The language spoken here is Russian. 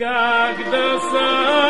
Когда сам